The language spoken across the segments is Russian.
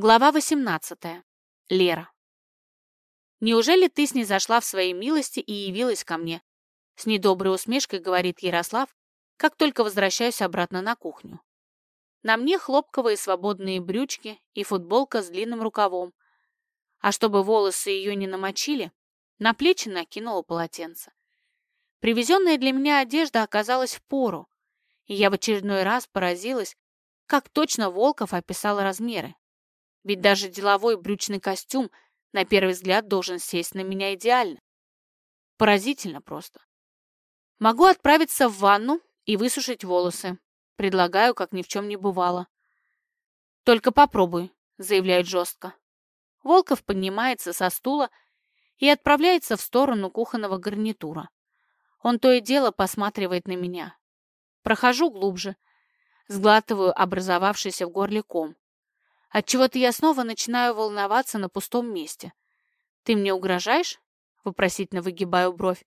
Глава 18. Лера. «Неужели ты снизошла в своей милости и явилась ко мне?» С недоброй усмешкой говорит Ярослав, как только возвращаюсь обратно на кухню. На мне хлопковые свободные брючки и футболка с длинным рукавом. А чтобы волосы ее не намочили, на плечи накинула полотенце. Привезенная для меня одежда оказалась в пору, и я в очередной раз поразилась, как точно Волков описал размеры. Ведь даже деловой брючный костюм на первый взгляд должен сесть на меня идеально. Поразительно просто. Могу отправиться в ванну и высушить волосы. Предлагаю, как ни в чем не бывало. Только попробуй, заявляет жестко. Волков поднимается со стула и отправляется в сторону кухонного гарнитура. Он то и дело посматривает на меня. Прохожу глубже, сглатываю образовавшийся в горле ком. Отчего-то я снова начинаю волноваться на пустом месте. «Ты мне угрожаешь?» — вопросительно выгибаю бровь.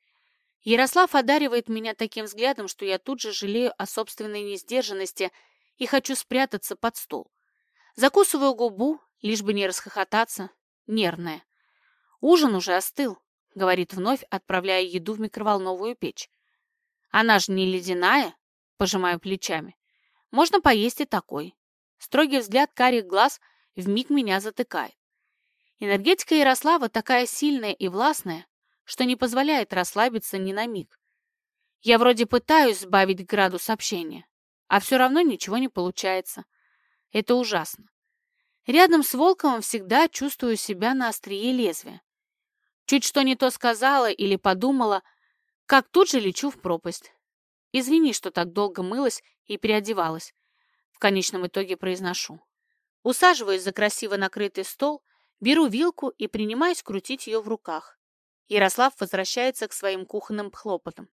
Ярослав одаривает меня таким взглядом, что я тут же жалею о собственной несдержанности и хочу спрятаться под стол. Закусываю губу, лишь бы не расхохотаться, нервная. «Ужин уже остыл», — говорит вновь, отправляя еду в микроволновую печь. «Она же не ледяная», — пожимаю плечами. «Можно поесть и такой». Строгий взгляд карих глаз вмиг меня затыкает. Энергетика Ярослава такая сильная и властная, что не позволяет расслабиться ни на миг. Я вроде пытаюсь сбавить градус общения, а все равно ничего не получается. Это ужасно. Рядом с Волковым всегда чувствую себя на острие лезвия. Чуть что не то сказала или подумала, как тут же лечу в пропасть. Извини, что так долго мылась и переодевалась конечном итоге произношу. Усаживаюсь за красиво накрытый стол, беру вилку и принимаюсь крутить ее в руках. Ярослав возвращается к своим кухонным хлопотам.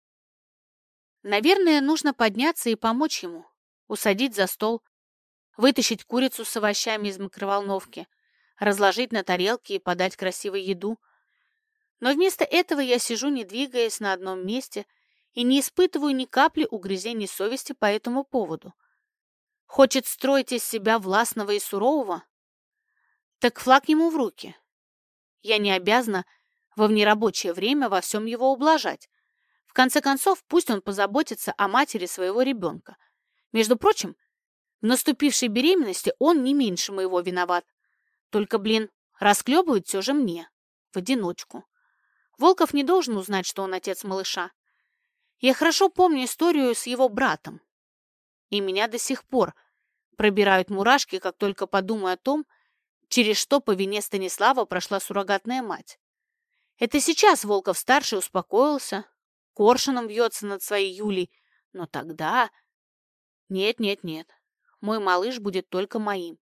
Наверное, нужно подняться и помочь ему, усадить за стол, вытащить курицу с овощами из микроволновки, разложить на тарелке и подать красивую еду. Но вместо этого я сижу, не двигаясь на одном месте, и не испытываю ни капли угрызений совести по этому поводу. Хочет строить из себя властного и сурового? Так флаг ему в руки. Я не обязана во внерабочее время во всем его ублажать. В конце концов, пусть он позаботится о матери своего ребенка. Между прочим, в наступившей беременности он не меньше моего виноват. Только, блин, расклебывает все же мне, в одиночку. Волков не должен узнать, что он отец малыша. Я хорошо помню историю с его братом и меня до сих пор пробирают мурашки, как только подумаю о том, через что по вине Станислава прошла суррогатная мать. Это сейчас Волков-старший успокоился, коршуном вьется над своей Юлей, но тогда... Нет, нет, нет, мой малыш будет только моим.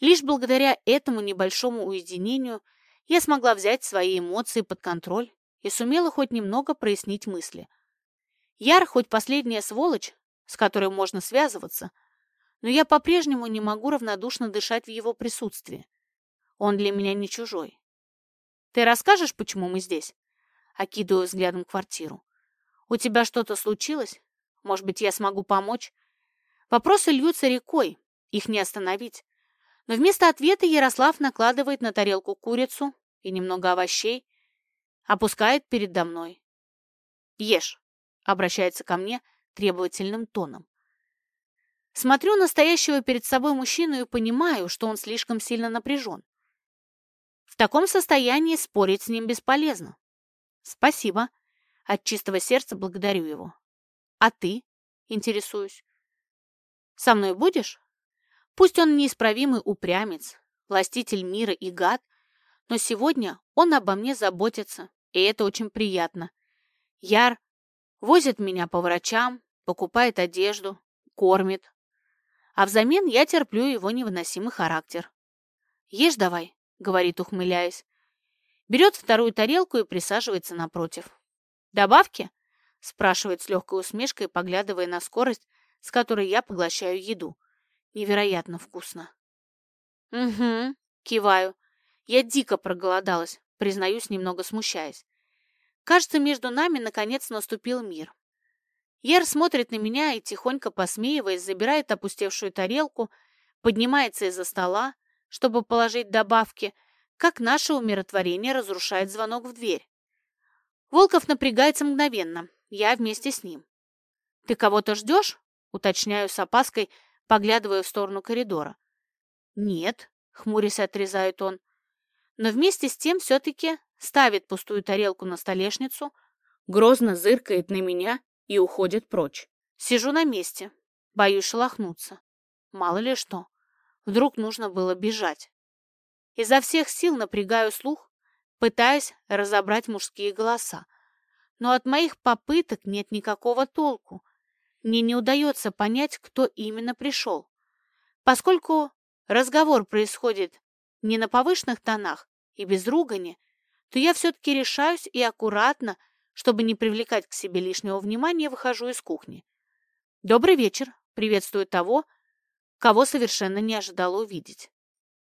Лишь благодаря этому небольшому уединению я смогла взять свои эмоции под контроль и сумела хоть немного прояснить мысли. Яр, хоть последняя сволочь, с которой можно связываться, но я по-прежнему не могу равнодушно дышать в его присутствии. Он для меня не чужой. Ты расскажешь, почему мы здесь? Окидываю взглядом квартиру. У тебя что-то случилось? Может быть, я смогу помочь? Вопросы льются рекой, их не остановить. Но вместо ответа Ярослав накладывает на тарелку курицу и немного овощей, опускает передо мной. «Ешь», — обращается ко мне, — требовательным тоном. Смотрю на стоящего перед собой мужчину и понимаю, что он слишком сильно напряжен. В таком состоянии спорить с ним бесполезно. Спасибо. От чистого сердца благодарю его. А ты? Интересуюсь. Со мной будешь? Пусть он неисправимый упрямец, властитель мира и гад, но сегодня он обо мне заботится, и это очень приятно. Яр возит меня по врачам, покупает одежду, кормит. А взамен я терплю его невыносимый характер. «Ешь давай», — говорит, ухмыляясь. Берет вторую тарелку и присаживается напротив. «Добавки?» — спрашивает с легкой усмешкой, поглядывая на скорость, с которой я поглощаю еду. Невероятно вкусно. «Угу», — киваю. Я дико проголодалась, признаюсь, немного смущаясь. Кажется, между нами наконец наступил мир. Яр смотрит на меня и, тихонько посмеиваясь, забирает опустевшую тарелку, поднимается из-за стола, чтобы положить добавки, как наше умиротворение разрушает звонок в дверь. Волков напрягается мгновенно, я вместе с ним. «Ты кого-то ждешь?» — уточняю с опаской, поглядывая в сторону коридора. «Нет», — хмурясь отрезает он, но вместе с тем все-таки ставит пустую тарелку на столешницу, грозно зыркает на меня и уходит прочь. Сижу на месте, боюсь шелохнуться. Мало ли что. Вдруг нужно было бежать. Изо всех сил напрягаю слух, пытаясь разобрать мужские голоса. Но от моих попыток нет никакого толку. Мне не удается понять, кто именно пришел. Поскольку разговор происходит не на повышенных тонах и без ругани, то я все-таки решаюсь и аккуратно, чтобы не привлекать к себе лишнего внимания, выхожу из кухни. «Добрый вечер!» — приветствую того, кого совершенно не ожидала увидеть.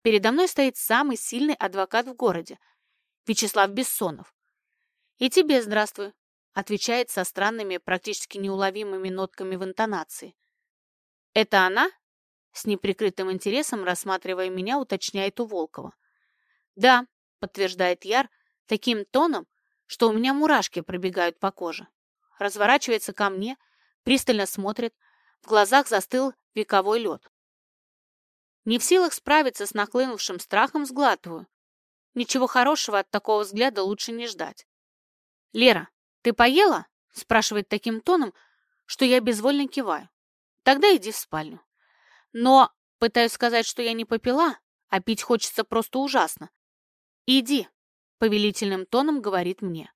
Передо мной стоит самый сильный адвокат в городе, Вячеслав Бессонов. «И тебе здравствуй», — отвечает со странными, практически неуловимыми нотками в интонации. «Это она?» — с неприкрытым интересом, рассматривая меня, уточняет у Волкова. «Да», — подтверждает Яр, таким тоном, что у меня мурашки пробегают по коже. Разворачивается ко мне, пристально смотрит, в глазах застыл вековой лед. Не в силах справиться с нахлынувшим страхом, сглатываю. Ничего хорошего от такого взгляда лучше не ждать. «Лера, ты поела?» — спрашивает таким тоном, что я безвольно киваю. «Тогда иди в спальню». Но пытаюсь сказать, что я не попила, а пить хочется просто ужасно. «Иди», — повелительным тоном говорит мне.